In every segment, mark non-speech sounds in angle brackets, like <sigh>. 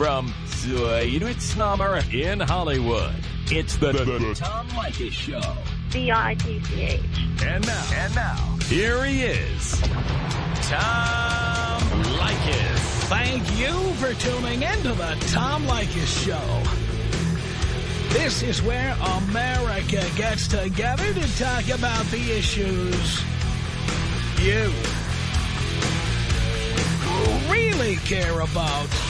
from Sweetest Summer in Hollywood, it's the, the, the Tom Leykis Show. B-I-T-C-H. And now, and now, here he is, Tom Leykis. Thank you for tuning in to the Tom Leykis Show. This is where America gets together to talk about the issues you really care about.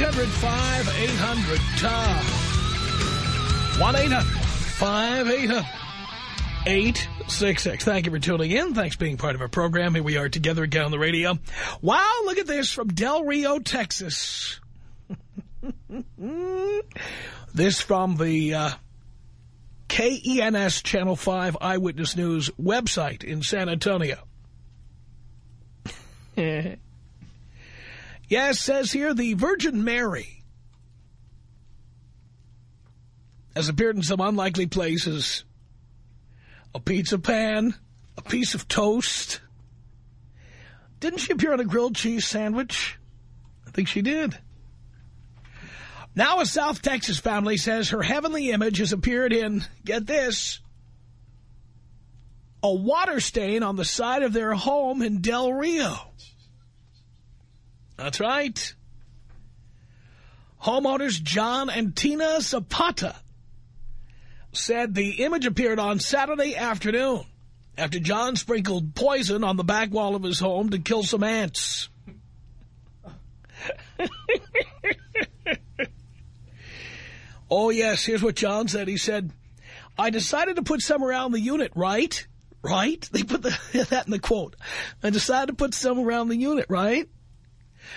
1-800-5800-TOM. 1-800-5800-866. Thank you for tuning in. Thanks for being part of our program. Here we are together again on the radio. Wow, look at this from Del Rio, Texas. <laughs> this from the uh, KENS Channel 5 Eyewitness News website in San Antonio. <laughs> yes, says here the Virgin Mary has appeared in some unlikely places. A pizza pan, a piece of toast. Didn't she appear on a grilled cheese sandwich? I think she did. Now a South Texas family says her heavenly image has appeared in, get this, a water stain on the side of their home in Del Rio. That's right. Homeowners John and Tina Zapata said the image appeared on Saturday afternoon after John sprinkled poison on the back wall of his home to kill some ants. <laughs> oh, yes, here's what John said. He said, I decided to put some around the unit, right? Right? They put the, <laughs> that in the quote. I decided to put some around the unit, right?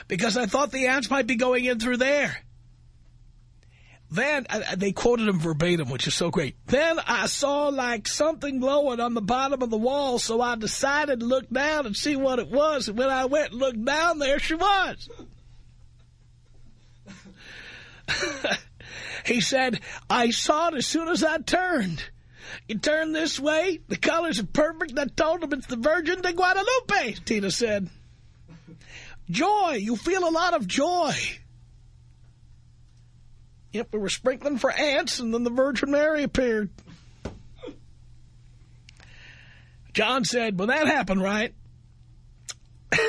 Because I thought the ants might be going in through there. Then, uh, they quoted him verbatim, which is so great. Then I saw like something glowing on the bottom of the wall, so I decided to look down and see what it was. And when I went and looked down, there she was. <laughs> he said, I saw it as soon as I turned. You turn this way, the colors are perfect. I told him it's the Virgin de Guadalupe, Tina said. Joy, you feel a lot of joy. Yep, we were sprinkling for ants, and then the Virgin Mary appeared. John said, when that happened, right? <laughs>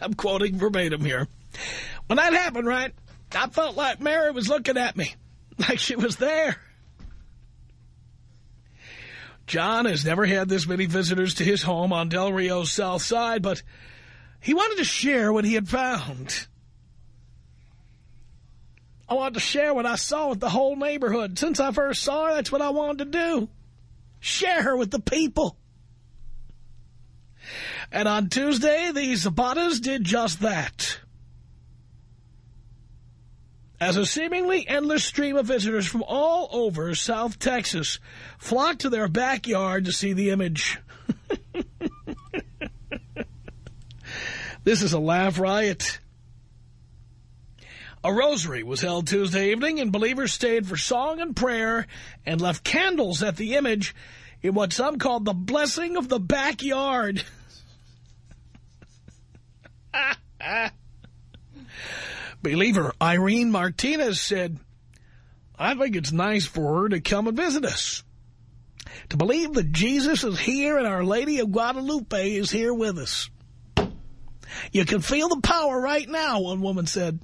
I'm quoting verbatim here. When that happened, right, I felt like Mary was looking at me, <laughs> like she was there. John has never had this many visitors to his home on Del Rio's south side, but he wanted to share what he had found. I wanted to share what I saw with the whole neighborhood. Since I first saw her, that's what I wanted to do. Share her with the people. And on Tuesday, the Zapatas did just that. As a seemingly endless stream of visitors from all over South Texas flocked to their backyard to see the image. This is a laugh riot. A rosary was held Tuesday evening, and believers stayed for song and prayer and left candles at the image in what some called the blessing of the backyard. <laughs> Believer Irene Martinez said, I think it's nice for her to come and visit us. To believe that Jesus is here and Our Lady of Guadalupe is here with us. You can feel the power right now, one woman said.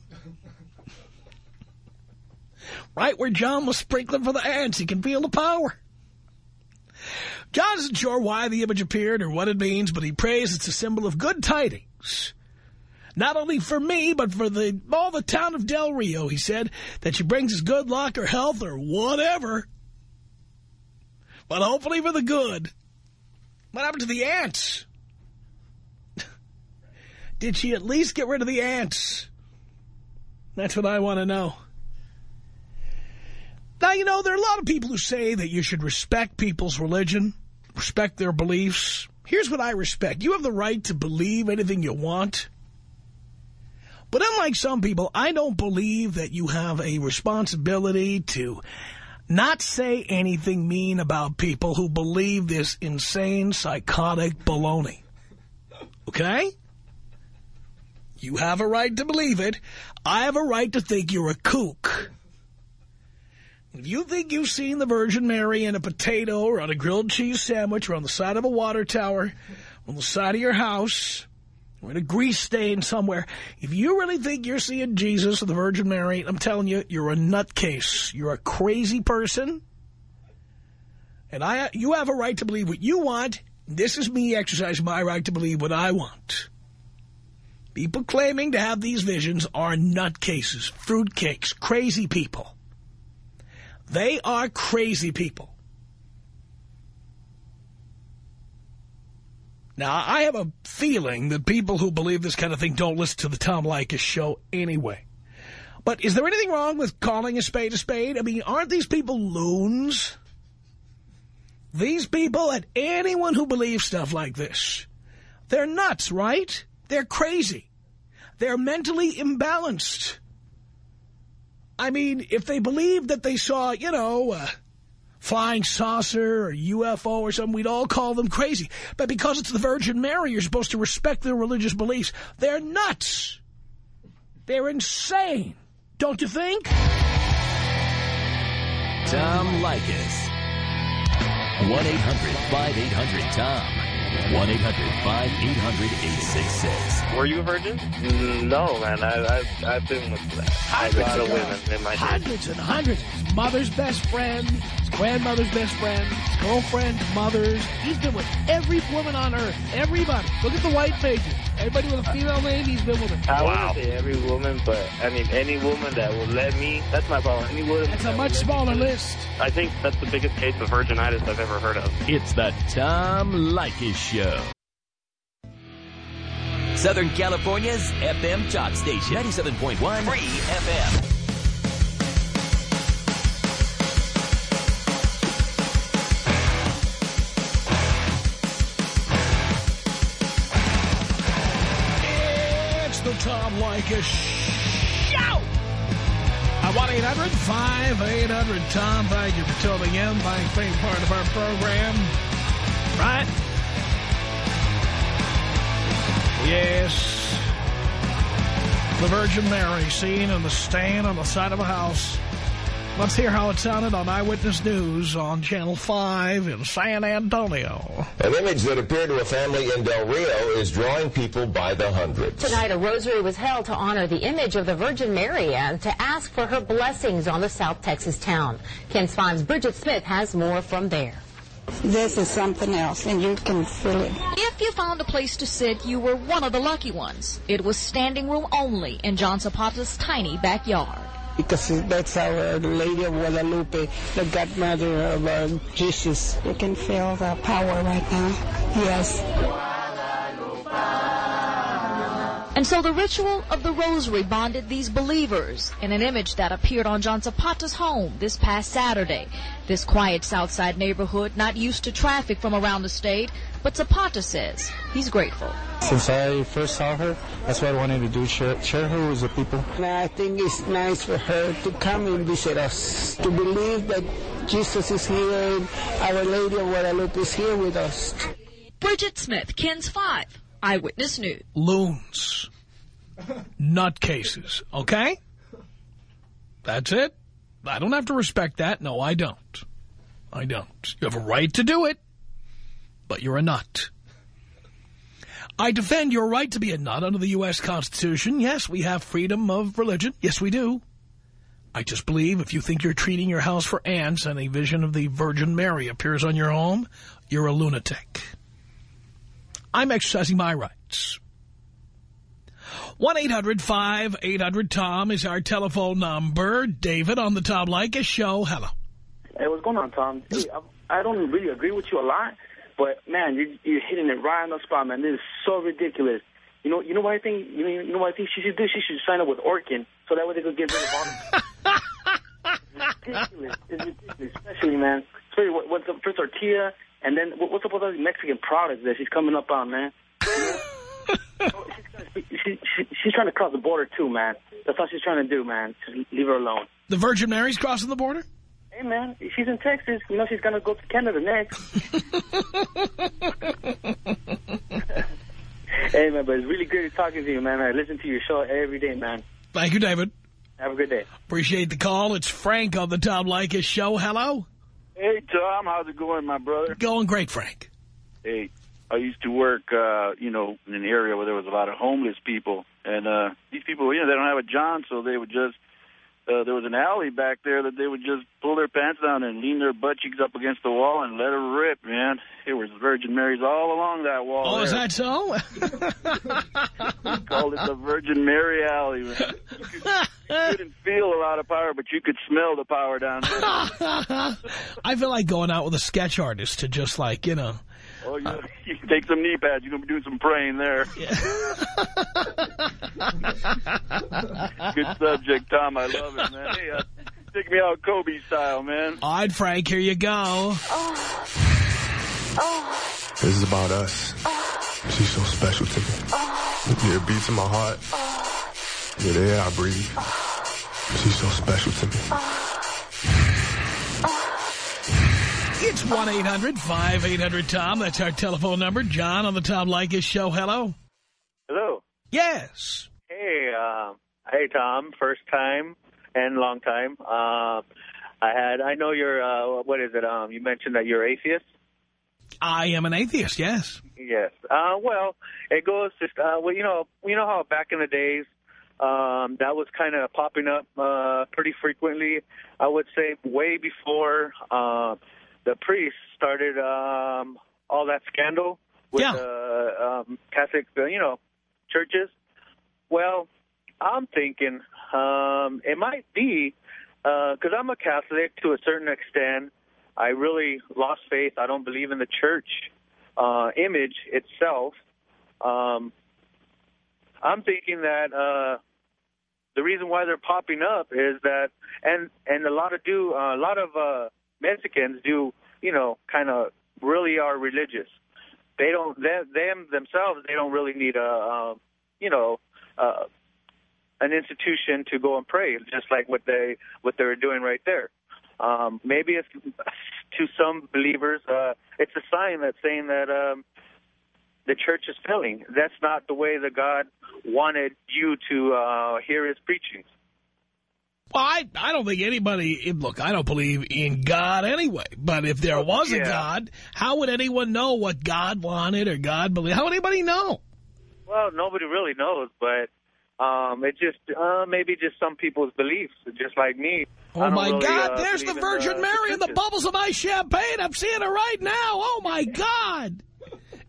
Right where John was sprinkling for the ants, you can feel the power. John isn't sure why the image appeared or what it means, but he prays it's a symbol of good tidings. Not only for me, but for the all the town of Del Rio, he said, that she brings us good luck or health or whatever. But hopefully for the good. What happened to the ants? Did she at least get rid of the ants? That's what I want to know. Now, you know, there are a lot of people who say that you should respect people's religion, respect their beliefs. Here's what I respect. You have the right to believe anything you want. But unlike some people, I don't believe that you have a responsibility to not say anything mean about people who believe this insane, psychotic baloney. Okay? You have a right to believe it. I have a right to think you're a kook. If you think you've seen the Virgin Mary in a potato or on a grilled cheese sandwich or on the side of a water tower, on the side of your house, or in a grease stain somewhere, if you really think you're seeing Jesus or the Virgin Mary, I'm telling you, you're a nutcase. You're a crazy person. And I, you have a right to believe what you want. This is me exercising my right to believe what I want. People claiming to have these visions are nutcases, fruitcakes, crazy people. They are crazy people. Now, I have a feeling that people who believe this kind of thing don't listen to the Tom Leykis show anyway. But is there anything wrong with calling a spade a spade? I mean, aren't these people loons? These people and anyone who believes stuff like this, they're nuts, right? They're crazy. They're mentally imbalanced. I mean, if they believed that they saw, you know, a flying saucer or UFO or something, we'd all call them crazy. But because it's the Virgin Mary, you're supposed to respect their religious beliefs. They're nuts. They're insane. Don't you think? Tom Leykis. 1-800-5800-TOM. 1-800-5800-866. Were you a virgin? No, man. I, I, I've been with a lot of women in my day. Hundreds and hundreds. Mother's best friend, grandmother's best friend, his girlfriend's mother's. He's been with every woman on earth. Everybody. Look at the white pages. Everybody with a female name, he's been with her. I Wow. wouldn't say every woman, but I mean any woman that will let me. That's my problem. Any woman. That's that a much let me- smaller list. I think that's the biggest case of virginitis I've ever heard of. It's the Tom Leykis Show. Southern California's FM talk station. 97.1 Free FM. Tom Leykis Show. At 1-800-5800-TOM. Thank you for tuning in. Thanks for being part of our program. Right? Yes. The Virgin Mary seen in the stand on the side of a house. Let's hear how it sounded on Eyewitness News on Channel 5 in San Antonio. An image that appeared to a family in Del Rio is drawing people by the hundreds. Tonight, a rosary was held to honor the image of the Virgin Mary and to ask for her blessings on the South Texas town. Ken Five's Bridget Smith has more from there. This is something else, and you can feel it. If you found a place to sit, you were one of the lucky ones. It was standing room only in John Zapata's tiny backyard. Because that's our Lady of Guadalupe, the godmother of uh, Jesus. You can feel the power right now. Yes. And so the ritual of the rosary bonded these believers in an image that appeared on John Zapata's home this past Saturday. This quiet Southside neighborhood, not used to traffic from around the state, but Zapata says he's grateful. Since I first saw her, that's what I wanted to do, share, share her with the people. And I think it's nice for her to come and visit us, to believe that Jesus is here and our Lady of Guadalupe is here with us. Bridget Smith, KENS 5, Eyewitness News. loons. Nutcases, okay? That's it. I don't have to respect that. No, I don't. I don't. You have a right to do it, but you're a nut. I defend your right to be a nut under the U.S. Constitution. Yes, we have freedom of religion. Yes, we do. I just believe if you think you're treating your house for ants and a vision of the Virgin Mary appears on your home, you're a lunatic. I'm exercising my rights. 1-800-5800-TOM is our telephone number. David on the Tom Leykis show. Hello. Hey, what's going on, Tom? Hey, I, I don't really agree with you a lot, but man, you, you're hitting it right on the spot, man. This is so ridiculous. You know, you know what I think. You know, you know what I think she should do. She should sign up with Orkin, so that way they could get rid of all. <laughs> it's ridiculous. It's ridiculous, especially man. Especially what, what's up for tortilla, and then what, what's up with all these Mexican products that she's coming up on, man. <laughs> She's, she, she, she's trying to cross the border too, man. That's all she's trying to do, man. Just leave her alone. The Virgin Mary's crossing the border? Hey, man, she's in Texas. You know she's going to go to Canada next. <laughs> hey, man, but it's really great talking to you, man. I listen to your show every day, man. Thank you, David. Have a good day. Appreciate the call. It's Frank on the Tom Leykis show. Hello. Hey, Tom. How's it going, my brother? Going great, Frank. Hey, I used to work, uh, you know, in an area where there was a lot of homeless people. And uh, these people, you know, they don't have a job, so they would just, uh, there was an alley back there that they would just pull their pants down and lean their butt cheeks up against the wall and let her rip, man. It was Virgin Marys all along that wall. Oh, there. is that so? <laughs> <laughs> we called it the Virgin Mary Alley, man. You, could, you couldn't feel a lot of power, but you could smell the power down there. <laughs> I feel like going out with a sketch artist to just like, you know, Oh, you, <laughs> you can take some knee pads. You're going to be doing some praying there. Good subject, Tom. I love it, man. Hey, uh, take me out Kobe style, man. All right, Frank, here you go. This is about us. She's so special to me. Yeah, it beats in my heart. Yeah, the air I breathe. She's so special to me. It's 1-800-5800-TOM. That's our telephone number. John on the Tom Leykis show. Hello. Hello. Yes. Hey, uh, hey, Tom. First time and long time. Uh, I had. I know you're. Uh, what is it? Um, you mentioned that you're atheist. I am an atheist. Yes. Yes. Uh, well, it goes just. Uh, well, you know, you know how back in the days. Um, that was kind of popping up uh, pretty frequently. I would say way before uh, the priests started um, all that scandal with Yeah. uh, um, Catholic, uh, you know, churches. Well, I'm thinking um, it might be because I'm a Catholic to a certain extent. I really lost faith. I don't believe in the church uh, image itself. Um, I'm thinking that uh, the reason why they're popping up is that, and and a lot of do uh, a lot of uh, Mexicans do, you know, kind of really are religious. They don't them, them themselves. They don't really need a, um, you know, uh, an institution to go and pray, just like what they what they're doing right there. Um, maybe it's to some believers, uh, it's a sign that's saying that um, the church is failing. That's not the way that God wanted you to uh, hear His preachings. Well, I, I don't think anybody, look, I don't believe in God anyway, but if there was a. God, how would anyone know what God wanted or God believed? How would anybody know? Well, nobody really knows, but um, it just uh, maybe just some people's beliefs, just like me. Oh, my really, God, uh, there's the in, Virgin uh, Mary in the bubbles of my champagne. I'm seeing her right now. Oh, my God.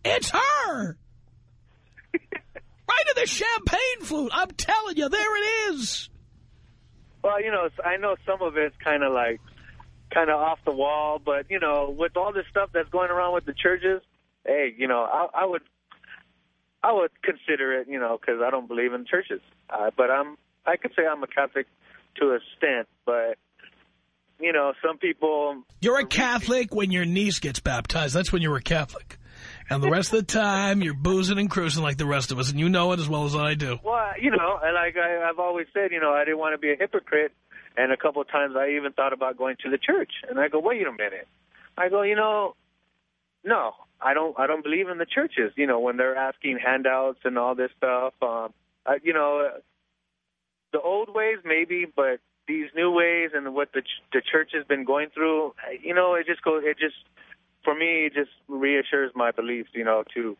It's her. <laughs> right in the champagne flute. I'm telling you, there it is. Well, you know, I know some of it's kind of like kind of off the wall, but you know, with all this stuff that's going around with the churches, hey, you know, I, I would I would consider it, you know, because I don't believe in churches, uh, but I'm I could say I'm a Catholic to a extent, but you know, some people You're a Catholic when your niece gets baptized. That's when you're a Catholic. And the rest of the time, you're boozing and cruising like the rest of us, and you know it as well as I do. Well, you know, and like I, I've always said, you know, I didn't want to be a hypocrite, and a couple of times I even thought about going to the church. And I go, wait a minute. I go, you know, no, I don't. I don't believe in the churches. You know, when they're asking handouts and all this stuff. Um, I, you know, the old ways maybe, but these new ways and what the ch- the church has been going through, you know, it just goes. It just for me, it just reassures my beliefs. You know, to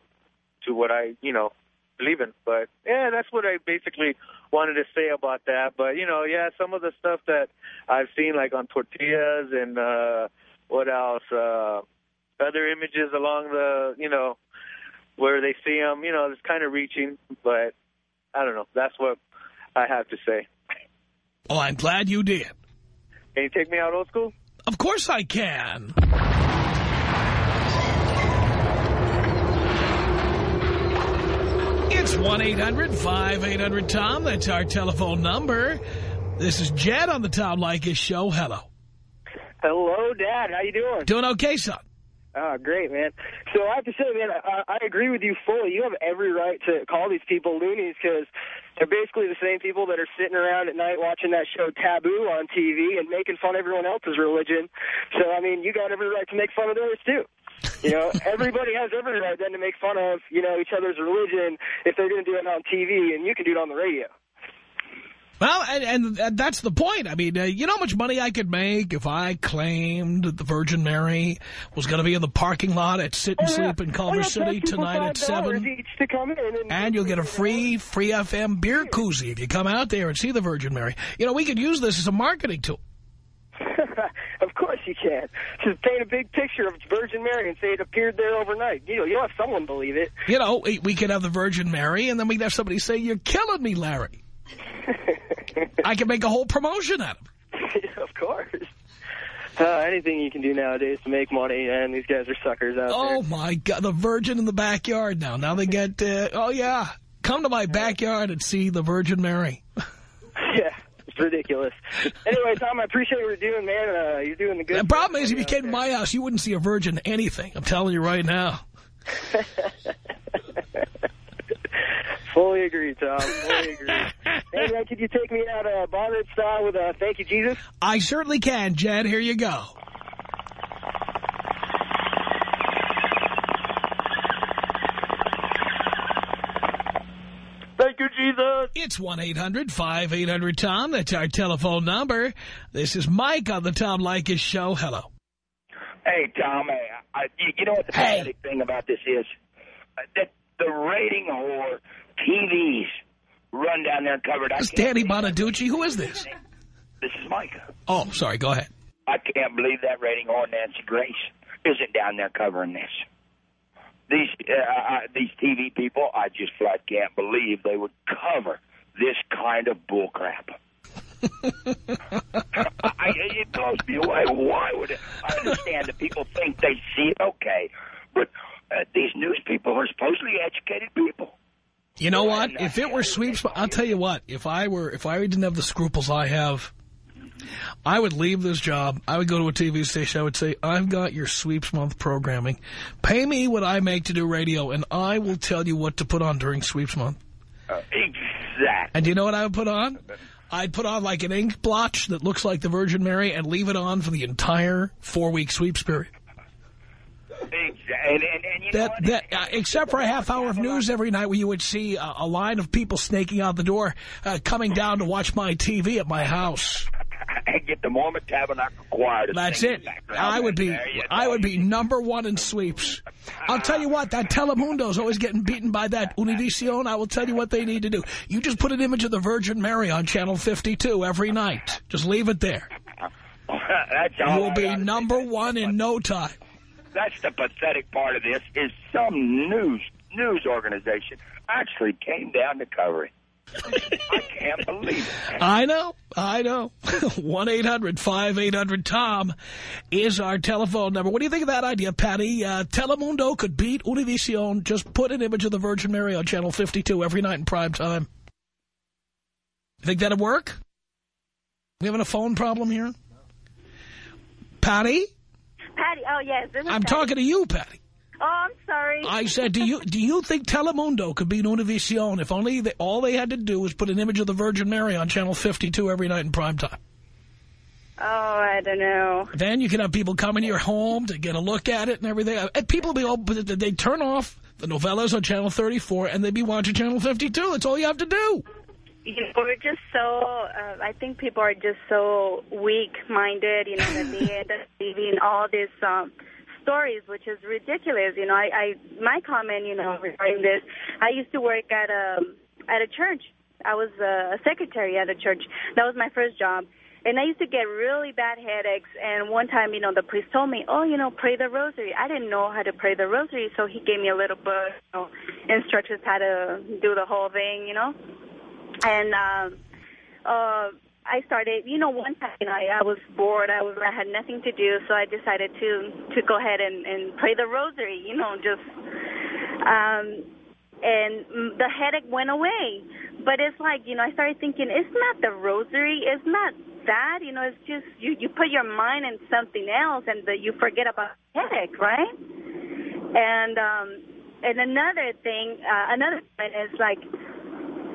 to what I, you know, believe in. But yeah, that's what I basically wanted to say about that. But you know, yeah, some of the stuff that I've seen like on tortillas and uh what else, uh other images along the, you know, where they see them, you know, it's kind of reaching, but I don't know. That's what I have to say. Well, I'm glad you did. Can you take me out old school? Of course I can. It's 1-800-5800-TOM. That's our telephone number. This is Jed on the Tom Leykis show. Hello. Hello, Dad. How you doing? Doing okay, son. Oh, great, man. So I have to say, man, I, I agree with you fully. You have every right to call these people loonies because they're basically the same people that are sitting around at night watching that show Taboo on TV and making fun of everyone else's religion. So, I mean, you got every right to make fun of theirs, too. You know, everybody has every right then to make fun of, you know, each other's religion if they're going to do it on TV, and you can do it on the radio. Well, and, and, and that's the point. I mean, uh, you know how much money I could make if I claimed that the Virgin Mary was going to be in the parking lot at Sit and Oh, yeah. Sleep in Culver Oh, yeah, City tonight at 7. each to come in and, And you'll get a free, free FM beer koozie if you come out there and see the Virgin Mary. You know, we could use this as a marketing tool. <laughs> of course you can. Just paint a big picture of Virgin Mary and say it appeared there overnight. You know, you'll have someone believe it. You know, we, we could have the Virgin Mary, and then we'd have somebody say, you're killing me, Larry. <laughs> I can make a whole promotion out of it. <laughs> of course. Uh, anything you can do nowadays to make money, and these guys are suckers out there. Oh, my God, the Virgin in the backyard now. Now they get, uh, oh, yeah, come to my backyard and see the Virgin Mary. It's <laughs> ridiculous. anyway, Tom, I appreciate what you're doing, man. Uh, you're doing the good The problem is, if you came to my house, you wouldn't see a virgin anything. I'm telling you right now. <laughs> Fully agree, Tom. Fully agree. <laughs> hey, man, could you take me out uh, Bonnet style with uh, Thank You, Jesus? I certainly can, Jed. Here you go. Thank you, Jesus. It's 1-800-5800-TOM. That's our telephone number. This is Mike on the Tom Leykis show. Hello. Hey, Tom, hey, I, you, know what the pathetic thing about this is? Uh, that the rating whore TVs run down there covered. I It's Danny Bonaduce. Who is this? This is Mike. Oh, sorry. Go ahead. I can't believe that rating whore Nancy Grace isn't down there covering this. These uh, uh, these TV people, I just flat can't believe they would cover this kind of bullcrap. <laughs> I, it blows me away. Why would it? I understand that people think they see it okay, but uh, these news people are supposedly educated people. You know what? If it were sweeps, I'll tell you what. If I were, if I didn't have the scruples I have, I would leave this job. I would go to a TV station. I would say, I've got your sweeps month programming. Pay me what I make to do radio, and I will tell you what to put on during sweeps month. Uh, exactly. And do you know what I would put on? I'd put on like an ink blotch that looks like the Virgin Mary and leave it on for the entire four-week sweeps period. Exactly. And, and, and you know That, that, uh, except for a half hour of news every night where you would see a, a line of people snaking out the door, uh, coming down to watch my TV at my house. And <laughs> get the Mormon Tabernacle Choir to That's it. I would be, I would be number one in sweeps. I'll tell you what, that Telemundo's always getting beaten by that Univision. I will tell you what they need to do. You just put an image of the Virgin Mary on Channel 52 every night. Just leave it there. <laughs> That's all You'll I be number one in no time. That's the pathetic part of this is some news news organization actually came down to cover it. <laughs> I can't believe it. I know, I know. <laughs> 1-800-5800-TOM is our telephone number. What do you think of that idea, Patty? Uh, Telemundo could beat Univision. Just put an image of the Virgin Mary on Channel 52 every night in prime time. You think that'd work? We having a phone problem here? Patty? Patty, oh, yes. This is I'm Patty. talking to you, Patty. Oh, I'm sorry. I said, do you do you think Telemundo could beat Univision if only they, all they had to do was put an image of the Virgin Mary on Channel 52 every night in prime time? Oh, I don't know. Then you can have people come into your home to get a look at it and everything. And people be all, they turn off the novellas on Channel 34 and they'd be watching Channel 52. That's all you have to do. You know, we're just so, uh, I think people are just so weak-minded, you know, that they end up believing all this, um, stories, which is ridiculous. You know, I, I my comment, you know, regarding this, I used to work at a, at a church. I was a secretary at a church. That was my first job. And I used to get really bad headaches. And one time, you know, the priest told me, oh, you know, pray the rosary. I didn't know how to pray the rosary, so he gave me a little book, you know, instructions how to do the whole thing, you know. And um, uh, I started, you know, one time, I, I was bored. I was, I had nothing to do, so I decided to to go ahead and, and pray the rosary, you know, just. Um, and the headache went away. But it's like, you know, I started thinking, it's not the rosary, it's not that, you know, it's just you, you put your mind in something else and the, you forget about headache, right? And um, and another thing, uh, another point is like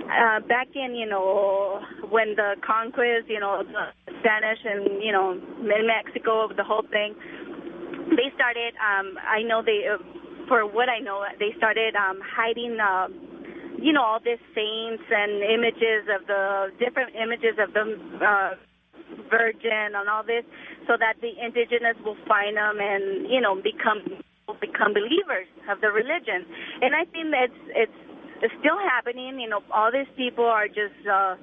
uh, back in, you know, when the conquest, you know, the Spanish and, you know, in Mexico, the whole thing, they started, um, I know they, uh, for what I know, they started um, hiding, uh, you know, all these saints and images of the different images of the uh, Virgin and all this, so that the indigenous will find them and you know become become believers of the religion. And I think that's it's, it's still happening. You know, all these people are just. uh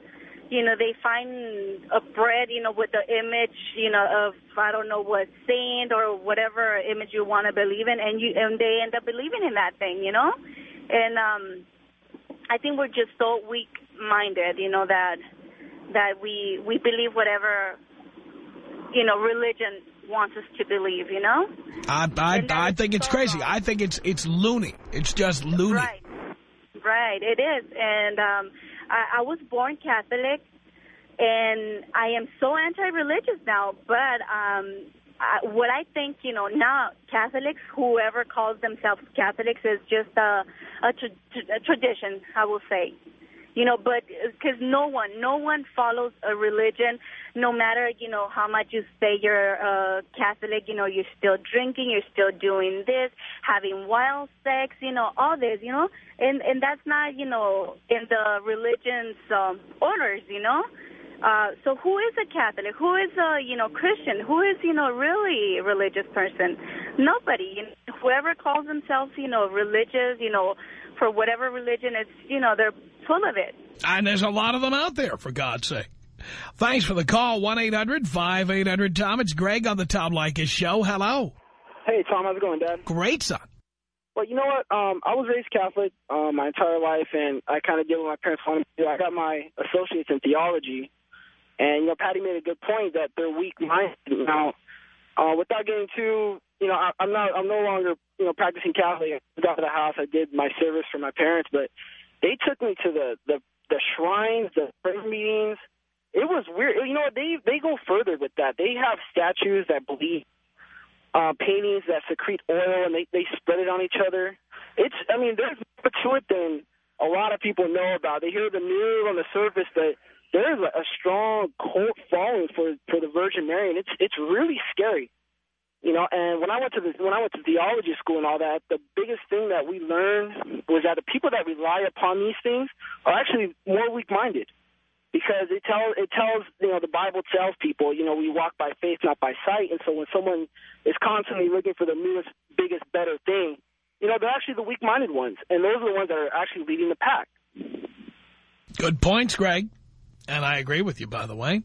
you know, they find a bread, you know, with the image, you know, of I don't know what saint or whatever image you want to believe in, and you and they end up believing in that thing, you know, and um, I think we're just so weak-minded, you know, that that we we believe whatever, you know, religion wants us to believe, you know. I I, I think it's so crazy. wrong. I think it's it's loony. It's just loony. Right. Right, it is. And um, I, I was born Catholic, and I am so anti-religious now. But um, I, what I think, you know, now Catholics, whoever calls themselves Catholics, is just a, a, tra- a tradition, I will say. You know, but because no one, no one follows a religion, no matter you know how much you say you're uh, Catholic. You know, you're still drinking, you're still doing this, having wild sex. You know, all this. You know, and and that's not you know in the religion's um, orders. You know. Uh, so who is a Catholic? Who is a you know Christian? Who is you know really religious person? Nobody. You know, whoever calls themselves you know religious, you know, for whatever religion, it's you know they're full of it. And there's a lot of them out there, for God's sake. Thanks for the call, 1-800-5800-TOM. It's Greg on the Tom Leykis Show. Hello. Hey, Tom, how's it going, Dad? Great, son. Well, you know what? Um, I was raised Catholic um, my entire life, and I kind of did what my parents wanted me to do. I got my associates in theology, and, you know, Patty made a good point that they're weak-minded. Now, uh, without getting too, you know, I, I'm not, I'm no longer, you know, practicing Catholic. I got to the house, I did my service for my parents, but they took me to the, the, the shrines, the prayer meetings. It was weird. You know, they they go further with that. They have statues that bleed, uh, paintings that secrete oil, and they they spread it on each other. It's, I mean, there's more to it than a lot of people know about. They hear the news on the surface that there's a, a strong cult following for for the Virgin Mary, and it's it's really scary. You know, and when I went to the when I went to theology school and all that, the biggest thing that we learned was that the people that rely upon these things are actually more weak-minded, because it tells it tells you know the Bible tells people you know we walk by faith not by sight, and so when someone is constantly looking for the newest, biggest, better thing, you know they're actually the weak-minded ones, and those are the ones that are actually leading the pack. Good points, Greg. And I agree with you, by the way.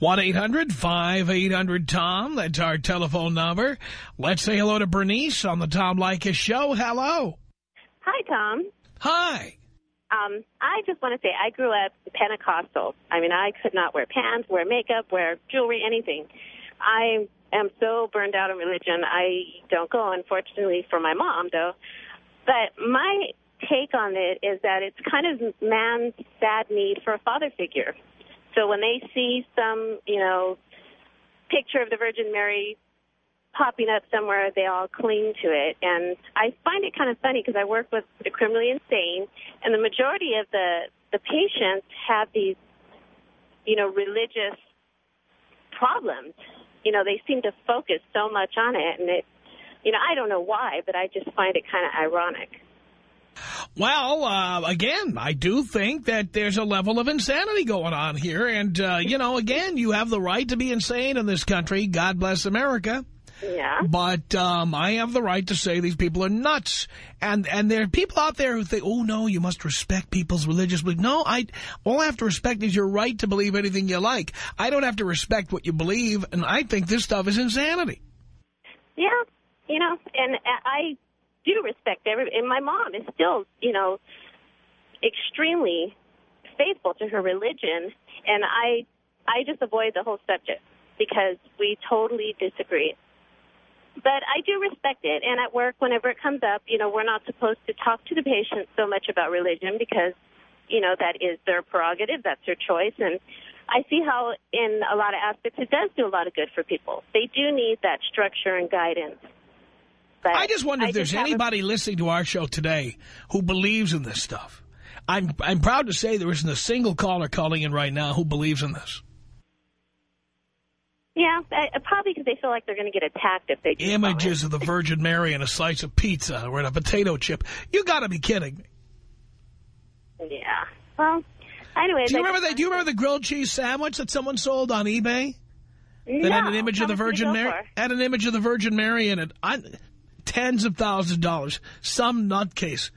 1-800-5800-TOM. That's our telephone number. Let's say hello to Bernice on the Tom Leykis Show. Hello. Hi, Tom. Hi. Um, I just want to say I grew up Pentecostal. I mean, I could not wear pants, wear makeup, wear jewelry, anything. I am so burned out on religion. I don't go, unfortunately, for my mom, though. But my take on it is that it's kind of man's sad need for a father figure. So when they see some, you know, picture of the Virgin Mary popping up somewhere, they all cling to it. And I find it kind of funny because I work with the criminally insane, and the majority of the, the patients have these, you know, religious problems. You know, they seem to focus so much on it, and it, you know, I don't know why, but I just find it kind of ironic. Well, uh, again, I do think that there's a level of insanity going on here. And, uh, you know, again, you have the right to be insane in this country. God bless America. Yeah. But um, I have the right to say these people are nuts. And and there are people out there who think, oh, no, you must respect people's religious belief. No, I, all I have to respect is your right to believe anything you like. I don't have to respect what you believe. And I think this stuff is insanity. Yeah, you know, and I do respect every, and my mom is still, you know, extremely faithful to her religion, and I, I just avoid the whole subject because we totally disagree. but I do respect it. And at work, whenever it comes up, you know, we're not supposed to talk to the patient so much about religion because, you know, that is their prerogative. That's their choice. And I see how in a lot of aspects it does do a lot of good for people. They do need that structure and guidance. But I just wonder if I there's just have a- anybody listening to our show today who believes in this stuff. I'm I'm proud to say there isn't a single caller calling in right now who believes in this. Yeah, uh, probably because they feel like they're going to get attacked if they do. Images of the Virgin Mary and a slice of pizza or a potato chip. You got to be kidding me. Yeah. Well, anyway. Do you I remember that? Do you remember the grilled cheese sandwich that someone sold on eBay? That No. had an image How of the much did it Virgin Mary. for? Had an image of the Virgin Mary in it. I, tens of thousands of dollars. Some nutcase.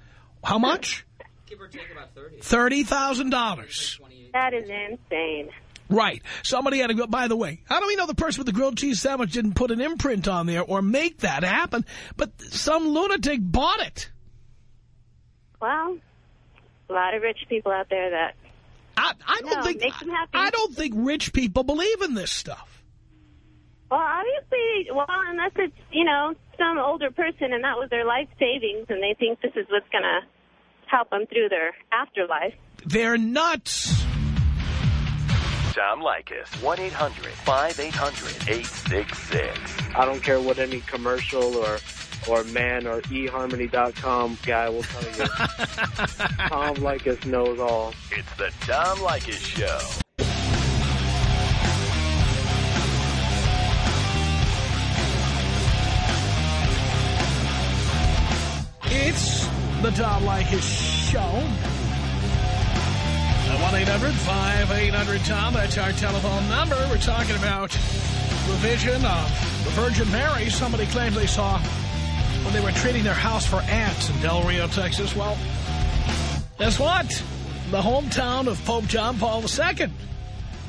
How much? Give or take about 30. Thirty thousand dollars. That is insane. Right. Somebody had to go. By the way, how do we know the person with the grilled cheese sandwich didn't put an imprint on there or make that happen? But some lunatic bought it. Well, a lot of rich people out there that. I, I don't no, think. makes them happy. I don't think rich people believe in this stuff. Well, obviously, well, unless it's you know some older person and that was their life savings, and they think this is what's going to help them through their afterlife. They're nuts. Tom Leykis, 1-800-5800-866. I don't care what any commercial or or man or eharmony.com guy will tell you. <laughs> Tom Leykis knows all. It's the Tom Leykis Show. It's the Tom Leykis Show. 1-800-5800-TOM. That's our telephone number. We're talking about the vision of the Virgin Mary. Somebody claims they saw when they were treating their house for ants in Del Rio, Texas. Well, guess what? The hometown of Pope John Paul II.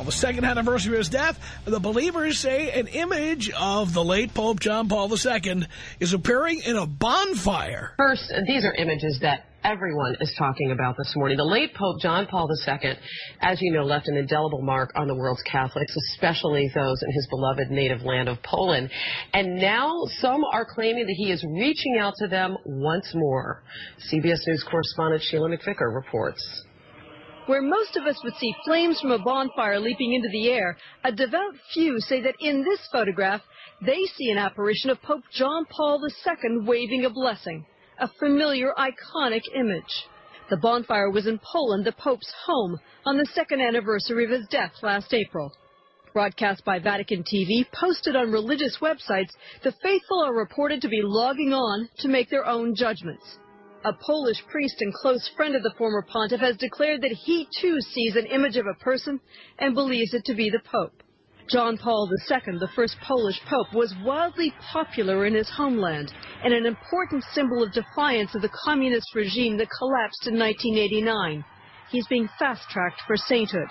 On the second anniversary of his death, the believers say an image of the late Pope John Paul II is appearing in a bonfire. First, these are images that everyone is talking about this morning. The late Pope John Paul II, as you know, left an indelible mark on the world's Catholics, especially those in his beloved native land of Poland. And now some are claiming that he is reaching out to them once more. CBS News correspondent Sheila MacVicar reports. Where most of us would see flames from a bonfire leaping into the air, a devout few say that in this photograph, they see an apparition of Pope John Paul II waving a blessing, a familiar, iconic image. The bonfire was in Poland, the Pope's home, on the second anniversary of his death last April. Broadcast by Vatican TV, posted on religious websites, the faithful are reported to be logging on to make their own judgments. A Polish priest and close friend of the former pontiff has declared that he too sees an image of a person and believes it to be the Pope. John Paul II, the first Polish pope, was wildly popular in his homeland and an important symbol of defiance of the communist regime that collapsed in 1989. He's being fast-tracked for sainthood.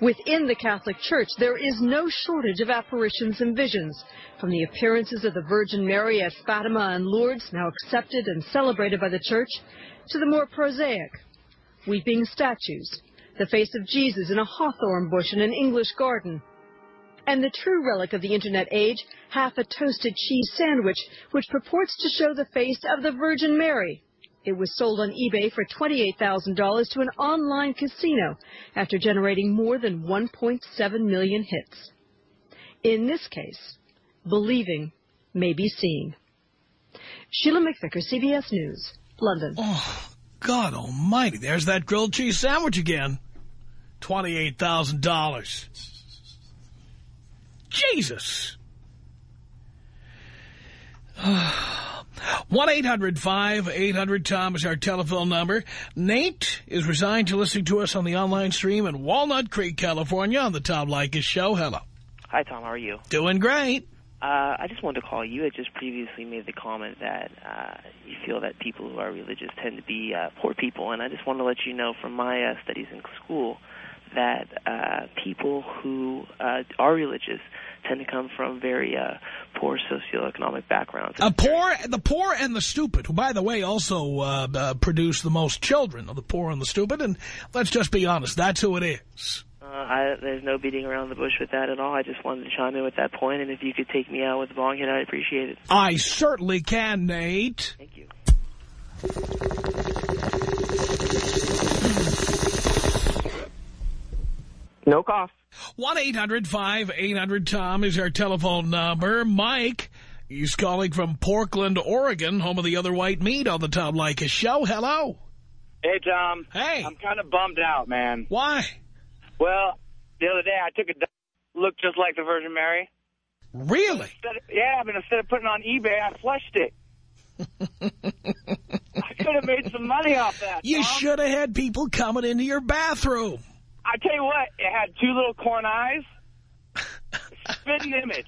Within the Catholic Church, there is no shortage of apparitions and visions, from the appearances of the Virgin Mary at Fatima and Lourdes, now accepted and celebrated by the Church, to the more prosaic, weeping statues, the face of Jesus in a hawthorn bush in an English garden, and the true relic of the Internet age, half a toasted cheese sandwich, which purports to show the face of the Virgin Mary. It was sold on eBay for $28,000 to an online casino after generating more than 1.7 million hits. In this case, believing may be seeing. Sheila MacVicar, CBS News, London. Oh, God almighty. There's that grilled cheese sandwich again. $28,000. Jesus. <sighs> <sighs> 1-800-5800-TOM is our telephone number. Nate is resigned to listening to us on the online stream in Walnut Creek, California on the Tom Leykis Show. Hello. Hi, Tom. How are you? Doing great. Uh, I just wanted to call you. I just previously made the comment that uh, you feel that people who are religious tend to be uh, poor people, and I just want to let you know from my uh, studies in school that uh, people who uh, are religious tend to come from very uh, poor socioeconomic backgrounds. Uh, poor, the poor and the stupid, who, by the way, also uh, uh, produce the most children, of the poor and the stupid. And let's just be honest, that's who it is. Uh, I, there's no beating around the bush with that at all. I just wanted to chime in with that point, and if you could take me out with the bong hit, I'd appreciate it. I certainly can, Nate. Thank you. No cough. 1-800-5800-TOM is our telephone number. Mike, he's calling from Portland, Oregon, home of the other white meat on the Tom Leykis show. Hello. Hey, Tom. Hey. I'm kind of bummed out, man. Why? Well, the other day I took a looked just like the Virgin Mary. Really? Instead of, yeah, but instead of putting it on eBay, I flushed it. <laughs> I could have made some money off that. You Tom. should have had people coming into your bathroom. I tell you what, it had two little corn eyes. Spitting image.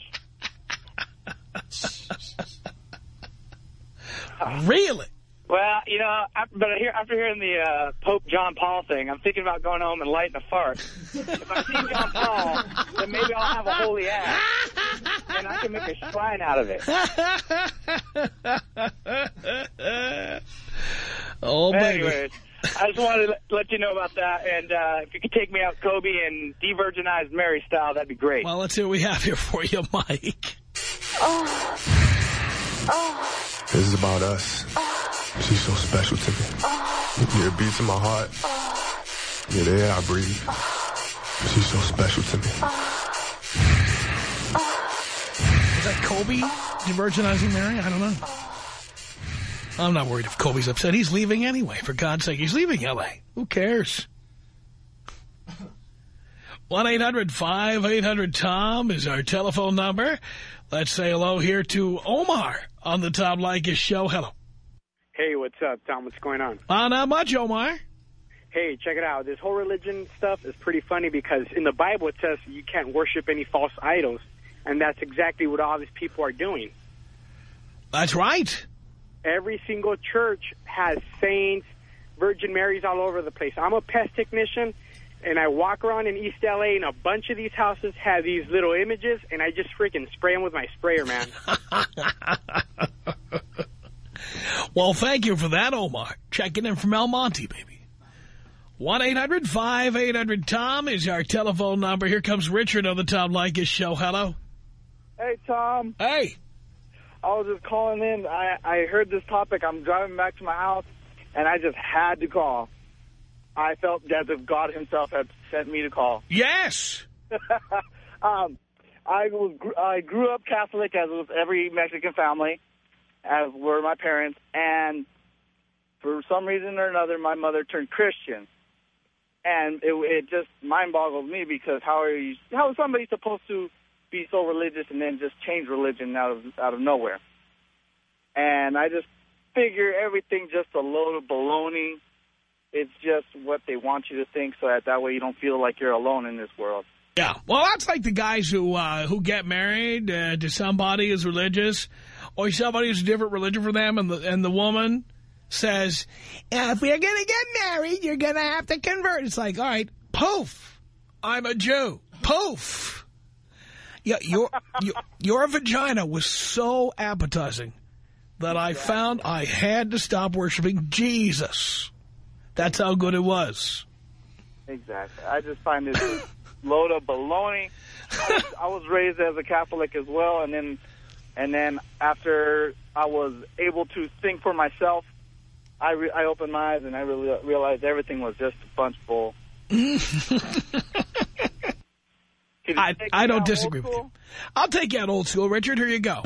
Really? Well, you know, after, but here, after hearing the uh, Pope John Paul thing, I'm thinking about going home and lighting a fart. if I see John Paul, then maybe I'll have a holy ass, and I can make a shrine out of it. <laughs> oh, But baby. Anyways, I just wanted to let- let you know about that, and uh, if you could take me out Kobe and de-virginize Mary style, that'd be great. Well, let's see what we have here for you, Mike. This is about us. She's so special to me. Yeah, it beats in my heart. Yeah, the air I breathe. She's so special to me. Is that Kobe de-virginizing Mary? I don't know. I'm not worried if Kobe's upset. He's leaving anyway, for God's sake. He's leaving L.A. Who cares? 1-800-5800-TOM is our telephone number. Let's say hello here to Omar on the Tom Leykis show. Hello. Hey, what's up, Tom? What's going on? Uh, not much, Omar. Hey, check it out. This whole religion stuff is pretty funny because in the Bible it says you can't worship any false idols, and that's exactly what all these people are doing. That's right. Every single church has saints, Virgin Marys all over the place. I'm a pest technician, and I walk around in East L.A., and a bunch of these houses have these little images, and I just freaking spray them with my sprayer, man. <laughs> Well, thank you for that, Omar. Checking in from El Monte, baby. 1-800-5800-TOM is our telephone number. Here comes Richard on the Tom Leykis show. Hello. Hey, Tom. Hey. I was just calling in. I, I heard this topic. I'm driving back to my house, and I just had to call. I felt as if God himself had sent me to call. Yes. <laughs> um, I was gr- I grew up Catholic, as with every Mexican family, as were my parents, and for some reason or another, my mother turned Christian, and it, it just mind boggled me because how are you? How is somebody supposed to be so religious and then just change religion out of out of nowhere? And I just figure everything just a load of baloney. It's just what they want you to think, so that that way you don't feel like you're alone in this world. Yeah. Well, that's like the guys who uh, who get married uh, to somebody who's religious or somebody who's a different religion from them, and the and the woman says, if we're to get married, you're to have to convert. It's like, all right, poof, I'm a Jew. Poof. Yeah, your, your, your vagina was so appetizing that I found I had to stop worshiping Jesus. That's how good it was. Exactly. I just find this load of baloney. I was, I was raised as a Catholic as well, and then and then after I was able to think for myself, I re I opened my eyes and I really realized everything was just a bunch full. <laughs> I, I don't disagree with you. I'll take you out old school, Richard. Here you go.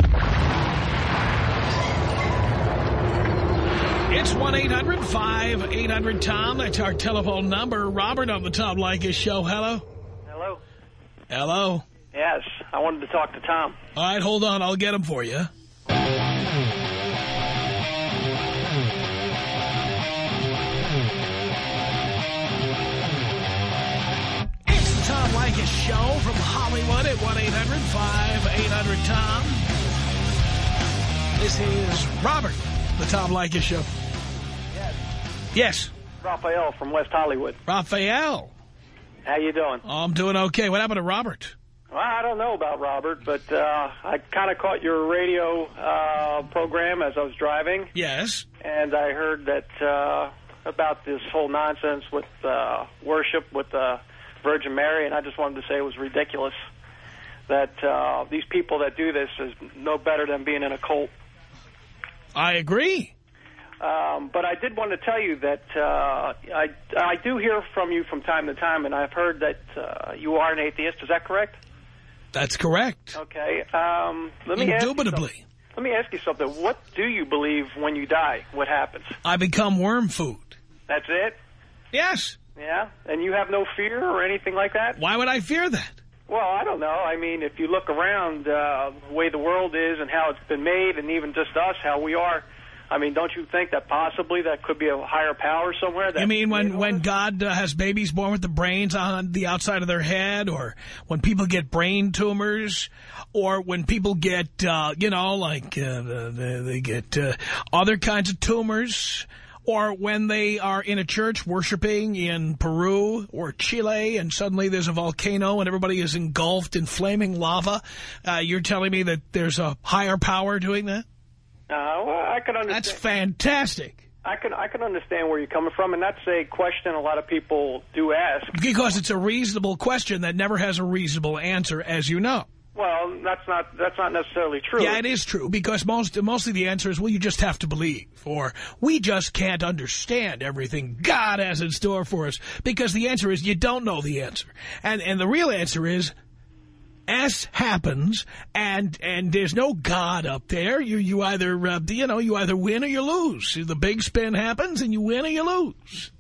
It's 1-800-5800-TOM. That's our telephone number. Robert on the Tom Leykis show. Hello. Hello. Hello. Yes, I wanted to talk to Tom. All right, hold on. I'll get him for you. From Hollywood at 1-800-5800-TOM. This is Robert, the Tom Leykis show. Yes. Yes. Raphael from West Hollywood. Raphael. How you doing? I'm doing okay. What happened to Robert? Well, I don't know about Robert, but uh, I kind of caught your radio uh, program as I was driving. Yes. And I heard that uh, about this whole nonsense with uh, worship with the Virgin Mary, and I just wanted to say it was ridiculous that uh, these people that do this is no better than being in a cult. I agree. Um, but I did want to tell you that uh, I I do hear from you from time to time, and I've heard that uh, you are an atheist. Is that correct? That's correct. Okay. Um, let me Indubitably. let me ask you something. What do you believe when you die? What happens? I become worm food. That's it? Yes. Yeah. And you have no fear or anything like that? Why would I fear that? Well, I don't know. I mean, if you look around uh, the way the world is and how it's been made, and even just us, how we are. I mean, don't you think that possibly that could be a higher power somewhere? That You mean when, when God uh, has babies born with the brains on the outside of their head, or when people get brain tumors, or when people get, uh, you know, like uh, they, they get uh, other kinds of tumors, or when they are in a church worshiping in Peru or Chile, and suddenly there's a volcano and everybody is engulfed in flaming lava, uh, you're telling me that there's a higher power doing that? Uh, well, I can understand. That's fantastic. I can I can understand where you're coming from, and that's a question a lot of people do ask. Because it's a reasonable question that never has a reasonable answer, as you know. Well, that's not that's not necessarily true. Yeah, it is true, because most mostly the answer is, well, you just have to believe, or we just can't understand everything God has in store for us, because the answer is you don't know the answer. And and the real answer is S happens, and and there's no God up there. You you either uh, you know you either win or you lose. The big spin happens, and you win or you lose.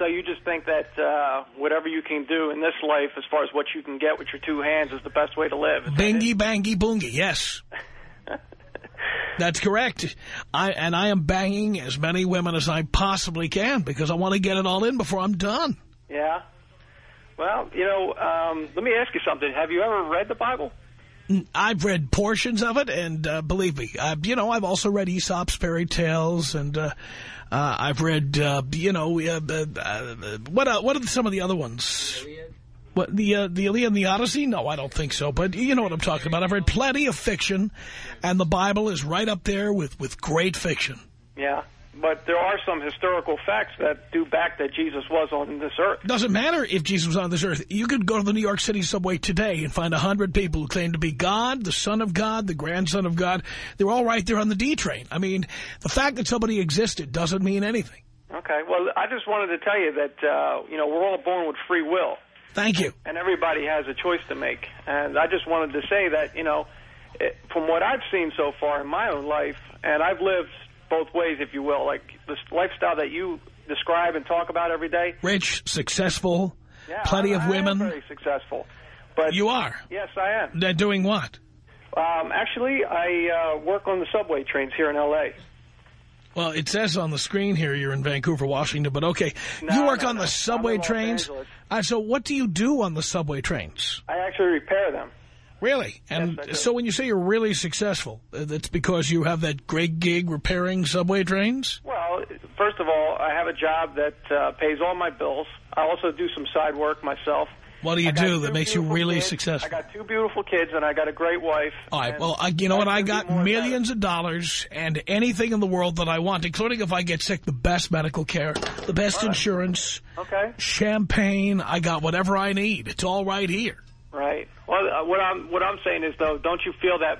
So you just think that uh, whatever you can do in this life, as far as what you can get with your two hands, is the best way to live. Bingy bangy boongy, yes. <laughs> That's correct. I and I am banging as many women as I possibly can because I want to get it all in before I'm done. Yeah. Well, you know, um, let me ask you something. Have you ever read the Bible? I've read portions of it, and uh, believe me, uh, you know, I've also read Aesop's fairy tales, and uh, uh, I've read, uh, you know, uh, what uh, what are some of the other ones? What the uh, the Iliad and the Odyssey? No, I don't think so. But you know what I'm talking about. I've read plenty of fiction, and the Bible is right up there with with great fiction. Yeah. But there are some historical facts that do back that Jesus was on this earth. Doesn't matter if Jesus was on this earth. You could go to the New York City subway today and find a hundred people who claim to be God, the Son of God, the grandson of God. They're all right there on the D train. I mean, the fact that somebody existed doesn't mean anything. Okay. Well, I just wanted to tell you that, uh, you know, we're all born with free will. Thank you. And everybody has a choice to make. And I just wanted to say that, you know, from what I've seen so far in my own life, and I've lived both ways, if you will, like this lifestyle that you describe and talk about every day. Rich, successful, Yeah, plenty of I women. very successful. But You are. Yes, I am. They're doing what? Um, actually, I uh, work on the subway trains here in L.A. Well, it says on the screen here you're in Vancouver, Washington, but okay. No, you work no, on no. the subway trains. Uh, so what do you do on the subway trains? I actually repair them. Really? And do. so when you say you're really successful, uh, that's because you have that great gig repairing subway trains? Well, first of all, I have a job that uh, pays all my bills. I also do some side work myself. What do you do that makes you really kids. successful? I got two beautiful kids, and I got a great wife. All right, well, I, you know what? I got millions of dollars and anything in the world that I want, including if I get sick, the best medical care, the best insurance, Okay. champagne. I got whatever I need. It's all right here. Right. Well, uh, what I'm what I'm saying is though, don't you feel that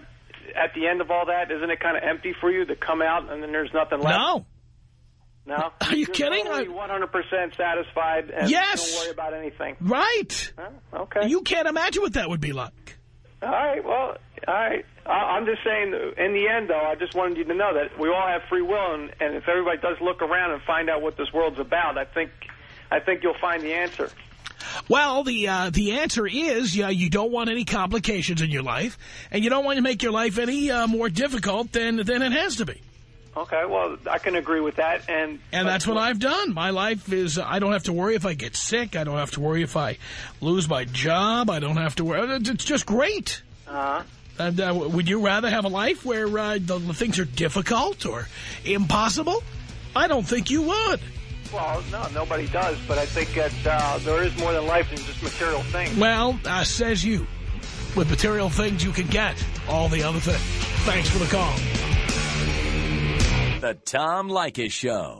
at the end of all that, isn't it kind of empty for you to come out and then there's nothing left? No. No. <laughs> Are you kidding? You're 100% satisfied and Yes. don't worry about anything. Right. Okay. You can't imagine what that would be like. All right. Well, all right. I, I'm just saying. In the end, though, I just wanted you to know that we all have free will, and, and if everybody does look around and find out what this world's about, I think, I think you'll find the answer. Well, the uh, the answer is yeah, you don't want any complications in your life, and you don't want to make your life any uh, more difficult than than it has to be. Okay. Well, I can agree with that, and And that's what I've done. My life is, I don't have to worry if I get sick. I don't have to worry if I lose my job. I don't have to worry. It's just great. Uh-huh. And, uh, would you rather have a life where uh, the, the things are difficult or impossible? I don't think you would. Well, no, nobody does, but I think that uh, there is more than life than just material things. Well, uh, says you. With material things, you can get all the other things. Thanks for the call. The Tom Leykis Show.